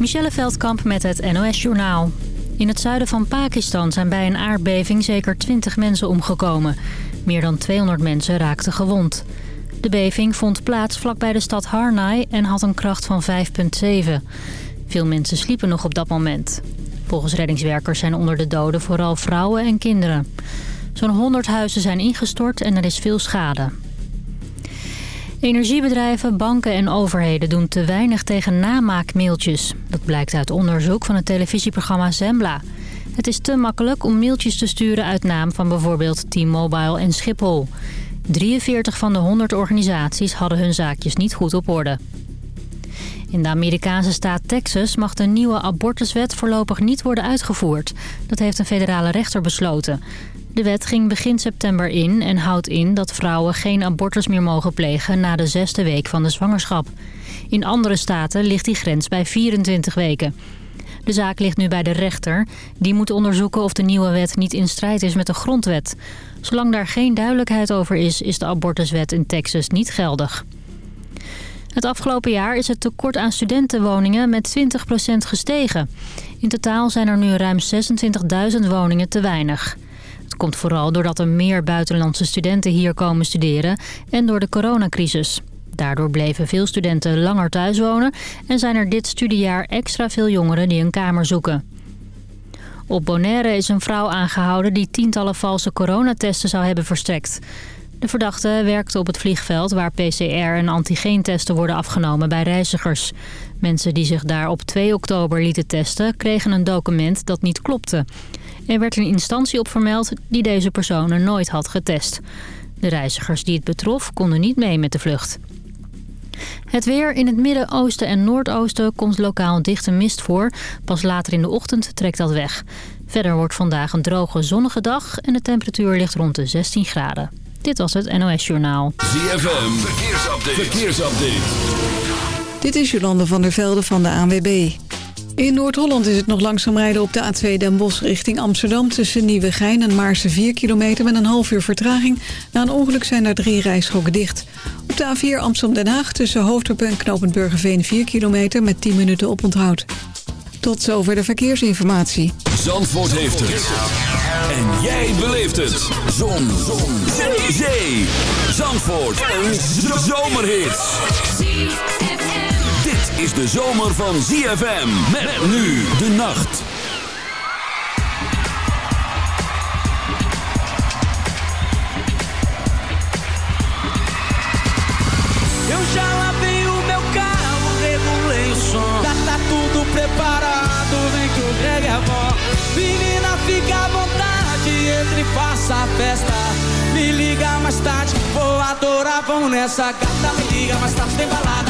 Michelle Veldkamp met het NOS-journaal. In het zuiden van Pakistan zijn bij een aardbeving zeker 20 mensen omgekomen. Meer dan 200 mensen raakten gewond. De beving vond plaats vlakbij de stad Harnai en had een kracht van 5,7. Veel mensen sliepen nog op dat moment. Volgens reddingswerkers zijn onder de doden vooral vrouwen en kinderen. Zo'n 100 huizen zijn ingestort en er is veel schade. Energiebedrijven, banken en overheden doen te weinig tegen namaakmailtjes. Dat blijkt uit onderzoek van het televisieprogramma Zembla. Het is te makkelijk om mailtjes te sturen uit naam van bijvoorbeeld T-Mobile en Schiphol. 43 van de 100 organisaties hadden hun zaakjes niet goed op orde. In de Amerikaanse staat Texas mag de nieuwe abortuswet voorlopig niet worden uitgevoerd. Dat heeft een federale rechter besloten. De wet ging begin september in en houdt in dat vrouwen geen abortus meer mogen plegen na de zesde week van de zwangerschap. In andere staten ligt die grens bij 24 weken. De zaak ligt nu bij de rechter. Die moet onderzoeken of de nieuwe wet niet in strijd is met de grondwet. Zolang daar geen duidelijkheid over is, is de abortuswet in Texas niet geldig. Het afgelopen jaar is het tekort aan studentenwoningen met 20% gestegen. In totaal zijn er nu ruim 26.000 woningen te weinig. Komt vooral doordat er meer buitenlandse studenten hier komen studeren en door de coronacrisis. Daardoor bleven veel studenten langer thuis wonen en zijn er dit studiejaar extra veel jongeren die een kamer zoeken. Op Bonaire is een vrouw aangehouden die tientallen valse coronatesten zou hebben verstrekt. De verdachte werkte op het vliegveld waar PCR en antigeentesten worden afgenomen bij reizigers. Mensen die zich daar op 2 oktober lieten testen kregen een document dat niet klopte. Er werd een instantie op vermeld die deze personen nooit had getest. De reizigers die het betrof konden niet mee met de vlucht. Het weer in het midden, oosten en noordoosten komt lokaal dichte mist voor. Pas later in de ochtend trekt dat weg. Verder wordt vandaag een droge zonnige dag en de temperatuur ligt rond de 16 graden. Dit was het NOS Journaal. ZFM, verkeersupdate. verkeersupdate. Dit is Jolande van der Velde van de ANWB. In Noord-Holland is het nog langzaam rijden op de A2 Den Bosch richting Amsterdam... tussen Nieuwegein en Maarsen 4 kilometer met een half uur vertraging. Na een ongeluk zijn er drie rijstroken dicht. Op de A4 Amsterdam-Den Haag tussen Hoofddorp en Knopend Burgerveen 4 kilometer... met 10 minuten op onthoud. Tot zover de verkeersinformatie. Zandvoort heeft het. En jij beleeft het. Zon. Zon. Zandvoort. Een zomerhit is de zomer van ZFM. Met, nu de nacht. Eu já lavei o meu carro, regulei o som. Já tá tudo preparado, vem que o Greg é bom. Menina, fica à vontade, entre e faça a festa. Me liga mais tarde, vou adorar, vamos nessa gata. Me liga mais tarde, tem balada.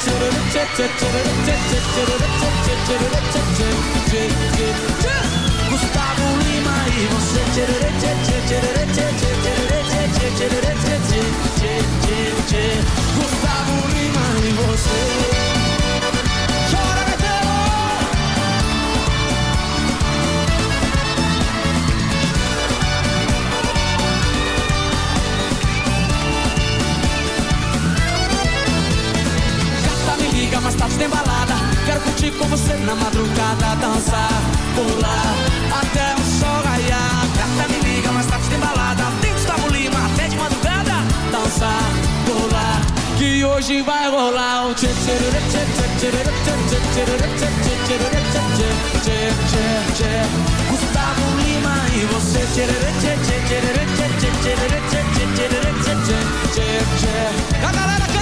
chitter, chitter, chitter, chitter, chitter, chitter, chitter, madrugada dançar, pular até o sol raiar. Gata me liga, mais tarde tem balada. Tem Gustavo Lima até de madrugada dançar, pular. Que hoje vai rolar um tchê tchê tchê tchê tchê tchê tchê tchê tchê tchê Gustavo Lima e você tchê tchê tchê tchê tchê tchê tchê tchê tchê tchê tchê tchê tchê A galera quer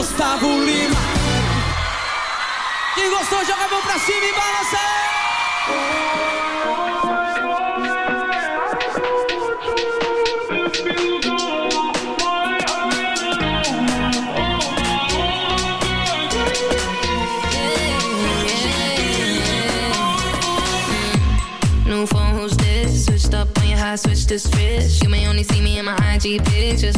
Gustavo Lima Quem gostou joga a mão pra cima e balança I switch to switch. You may only see me in my IG pictures,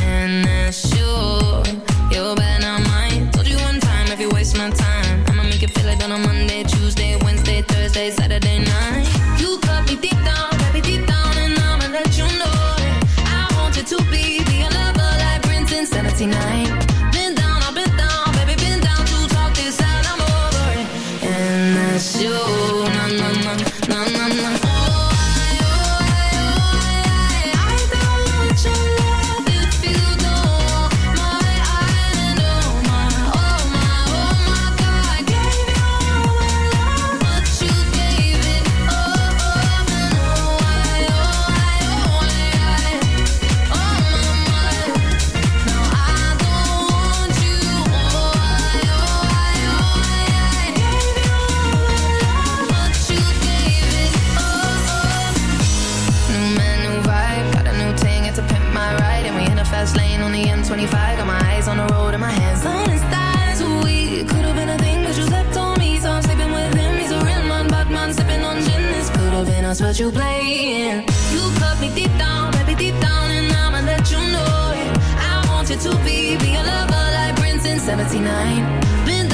and that's sure. Mine. Told you one time if you waste my time, I'ma make you feel on Monday, Tuesday, Wednesday, Thursday, Saturday night. You cut me deep down, baby, deep down, and I'ma let you know. I want you to be, be a lover like Prince in 79. fast lane on the M25. Got my eyes on the road and my hands on his thighs. We could have been a thing, but you slept on me, so I'm sleeping with him. He's a real man, bad man, sipping on gin. This could have been us, but you playing. You cut me deep down, baby deep down, and I'ma let you know it. I want you to be, be a lover like Prince in '79. Been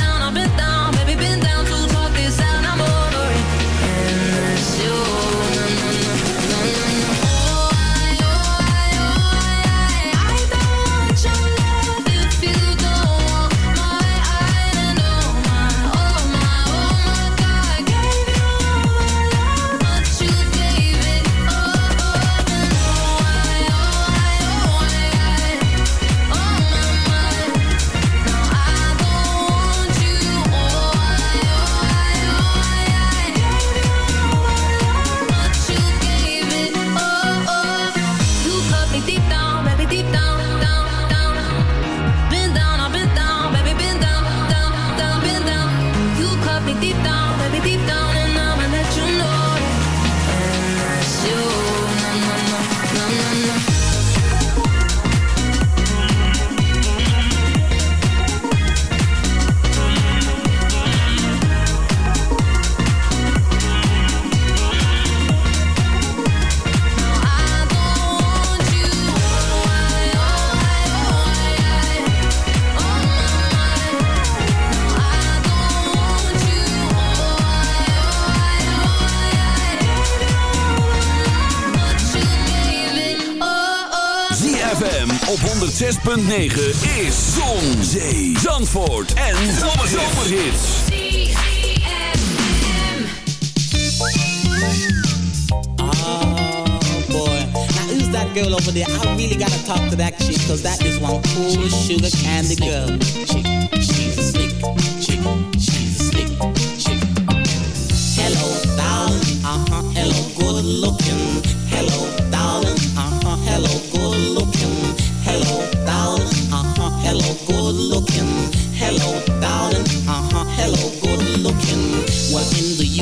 106.9 is Zon, Zee, Zandvoort en Zomerhits. Oh boy, now who's that girl over there? I really gotta talk to that chick, cause that is one cool sugar candy girl. Chick, she's a slick chick,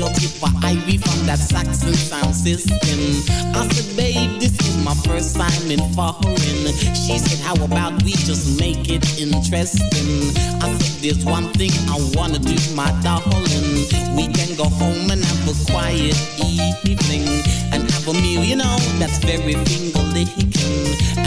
tip for Ivy from that Saxon sound system. I said, babe, this is my first time in foreign. She said, how about we just make it interesting? I said, there's one thing I wanna do, my darling. We can go home and have a quiet evening and have a meal, you know, that's very finger licking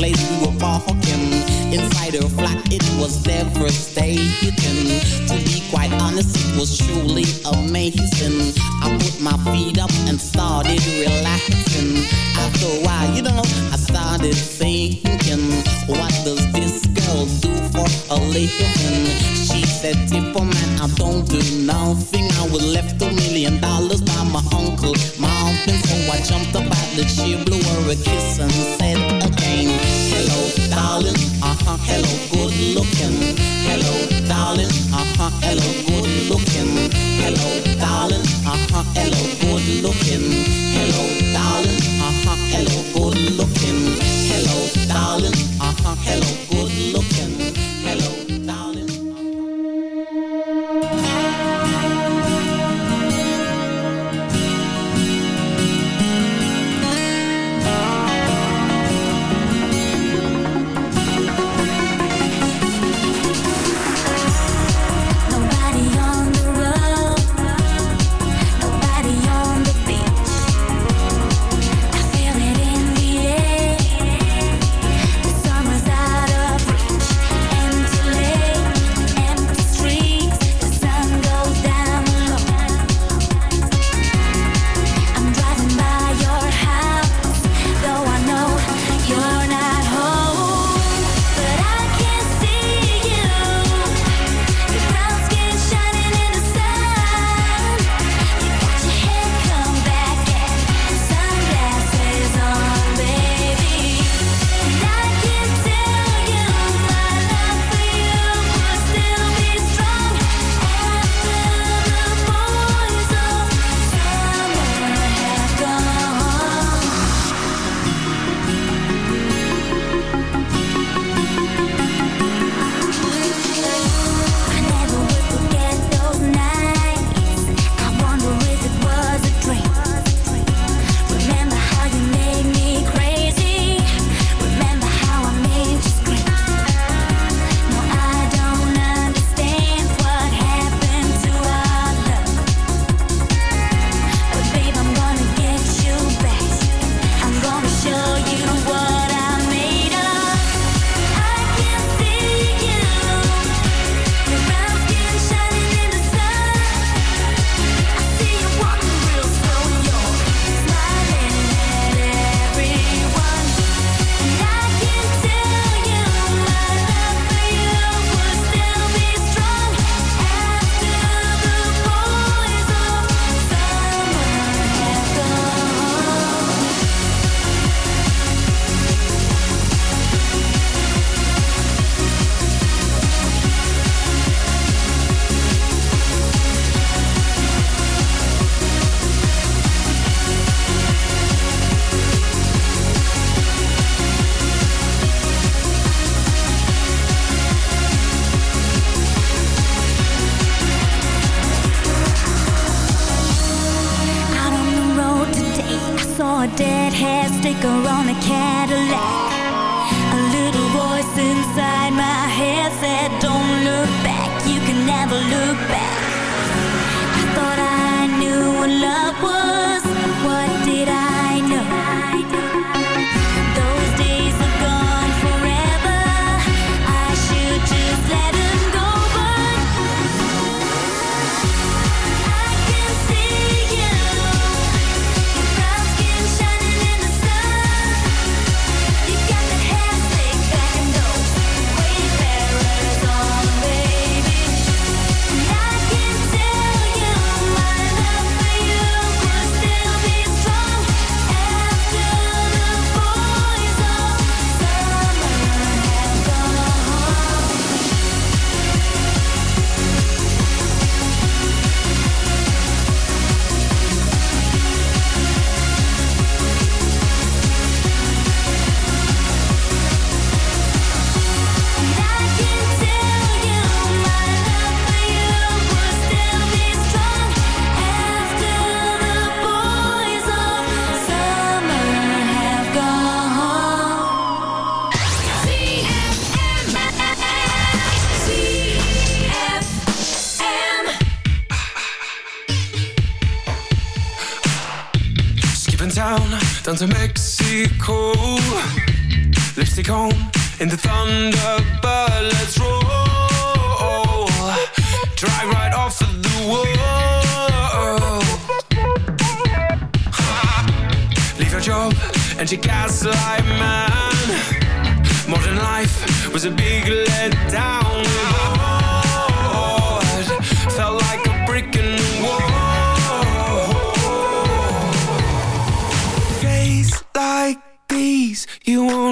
place we were walking. Inside her flat, it was there first Leaving town, down to Mexico. Lipstick on, in the thunderbird Let's roll. Drive right off of the wall. Leave your job and your gaslight man. Modern life was a big letdown. Felt like a brick in wall.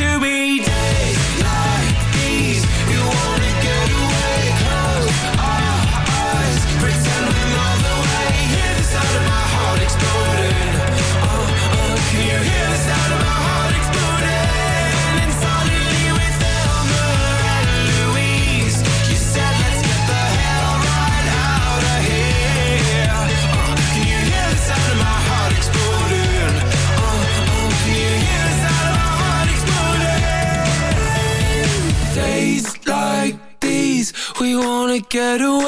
to be dead. quiero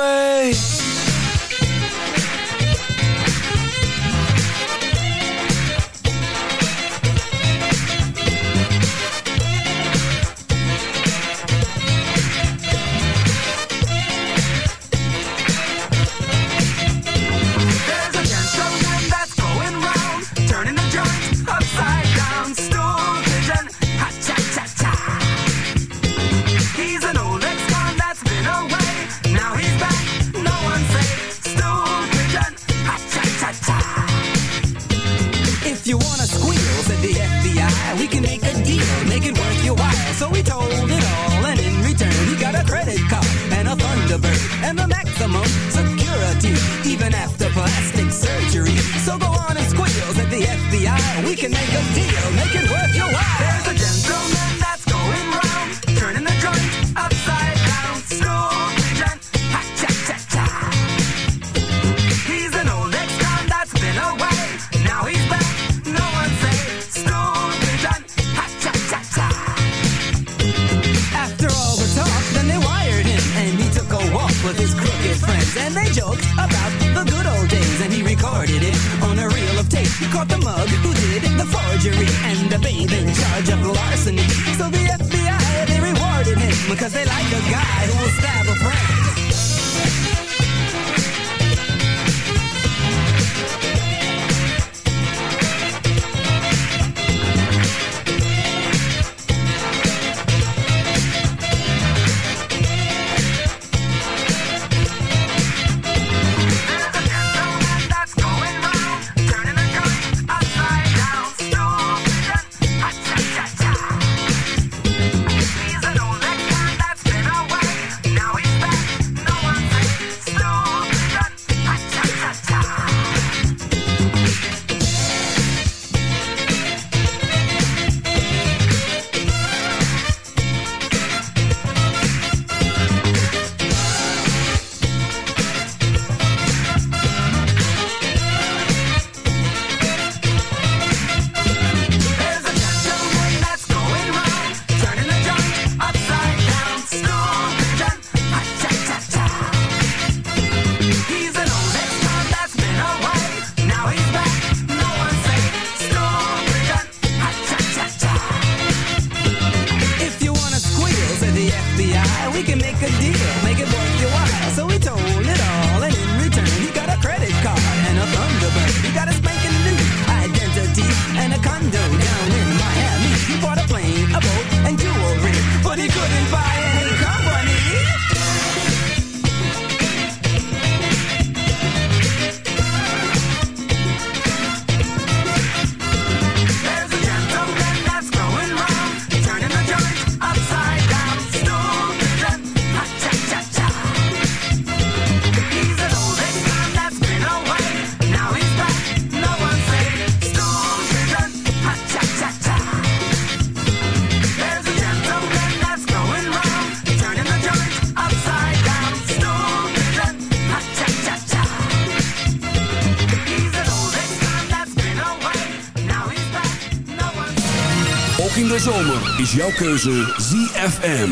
de zomer is jouw keuze ZFM.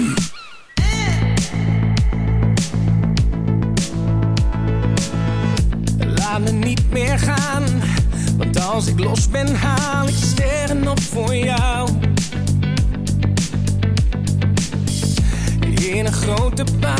Laat me niet meer gaan, want als ik los ben haal ik sterren op voor jou. In een grote baan,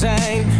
Zijn.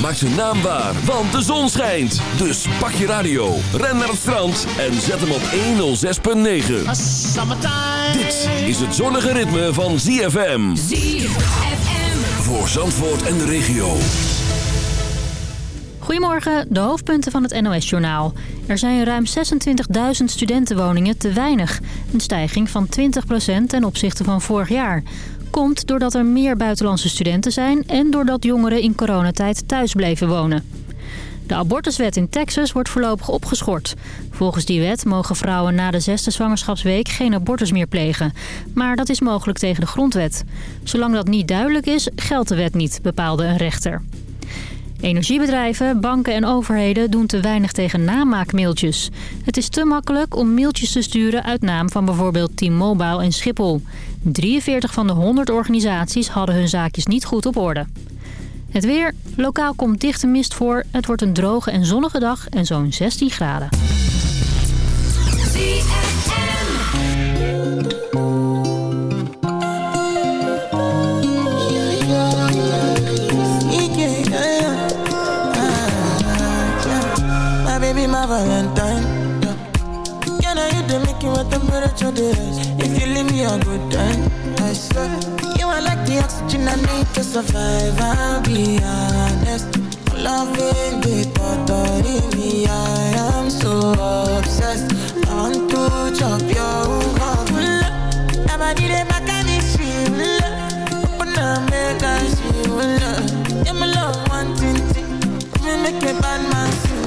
ZFM maakt zijn naam waar, want de zon schijnt. Dus pak je radio, ren naar het strand en zet hem op 106.9. Dit is het zonnige ritme van ZFM. ZFM. Voor Zandvoort en de regio. Goedemorgen, de hoofdpunten van het NOS-journaal. Er zijn ruim 26.000 studentenwoningen te weinig. Een stijging van 20% ten opzichte van vorig jaar. Komt doordat er meer buitenlandse studenten zijn... en doordat jongeren in coronatijd thuis bleven wonen. De abortuswet in Texas wordt voorlopig opgeschort. Volgens die wet mogen vrouwen na de zesde zwangerschapsweek geen abortus meer plegen. Maar dat is mogelijk tegen de grondwet. Zolang dat niet duidelijk is, geldt de wet niet, bepaalde een rechter. Energiebedrijven, banken en overheden doen te weinig tegen namaakmailtjes. Het is te makkelijk om mailtjes te sturen uit naam van bijvoorbeeld T-Mobile en Schiphol. 43 van de 100 organisaties hadden hun zaakjes niet goed op orde. Het weer. Lokaal komt dichte mist voor. Het wordt een droge en zonnige dag en zo'n 16 graden. Temperature is? If you leave me a good time, I swear. You are like the oxygen I need to survive. I'll be honest. Loving the thought me, I am so obsessed. I want to chop your heart. Nobody they back and it's real. Open up, make us. Yeah, my love, one thing, thing. Me make a bad man sing.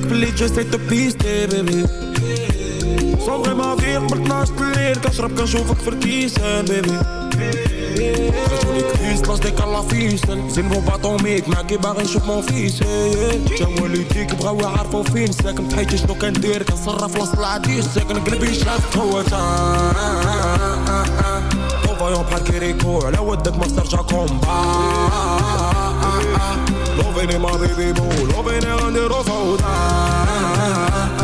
بالليل جاك باللي جاي بيستي بيبي صبغي ما فيك قبل 12 الليل كنشرب كنشوفك في الكيسان بيبي خرجوني كريس لاش ديك على فيسن زين بو باطوميك معاكي باغي نشوف مون فيس تا والديك بغاو يعرفوا فين ساكن بحياتي شنو كندير كنصرف وسط العديس ساكن قلبي شاف هو تا فايون بحال كيريكو على ودك ما ترجع كومبا loving in my baby boo, loving her under the soda.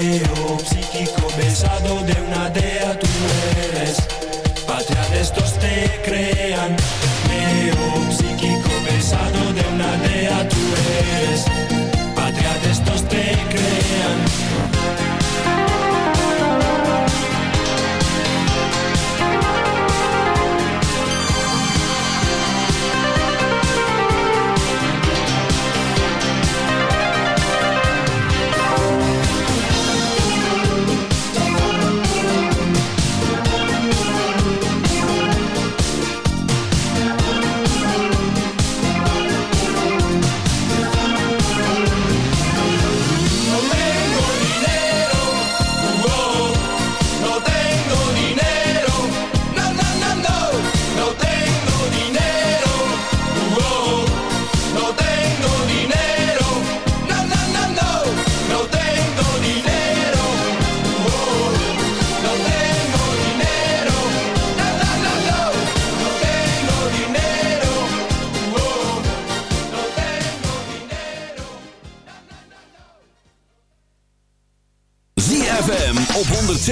Yeah.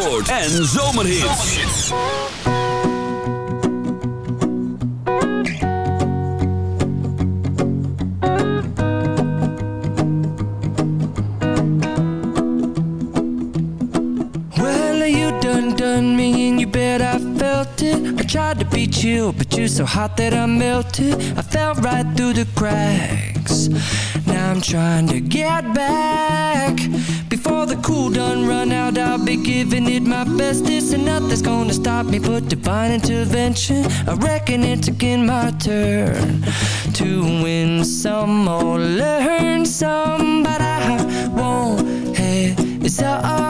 zandvoort en zomerhits. Well, you done done me and you bet I felt it. I tried to beat you, but you're so hot that I melted. I fell right through the cracks. Now I'm trying to get back. Done run out, I'll be giving it my best. This and nothing's gonna stop me but divine intervention. I reckon it's again my turn to win some or learn some, but I won't hesitate